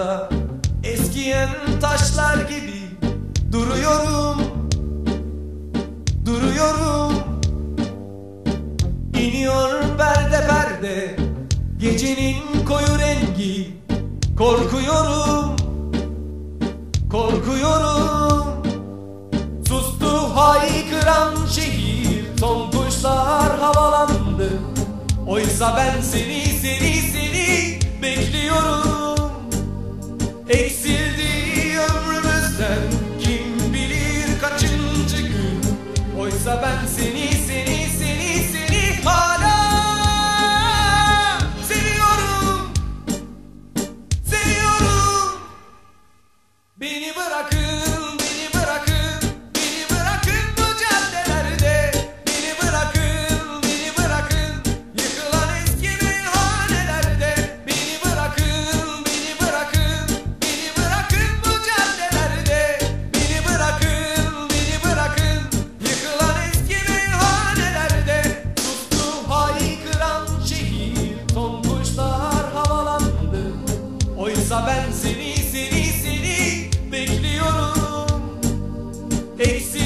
yollarda Eskiyen taşlar gibi duruyorum Duruyorum. İniyor perde perde Gecenin koyu rengi Korkuyorum Korkuyorum. Sustu haykıran şehir Son kuşlar havalandı. Oysa ben seni seni seni Ace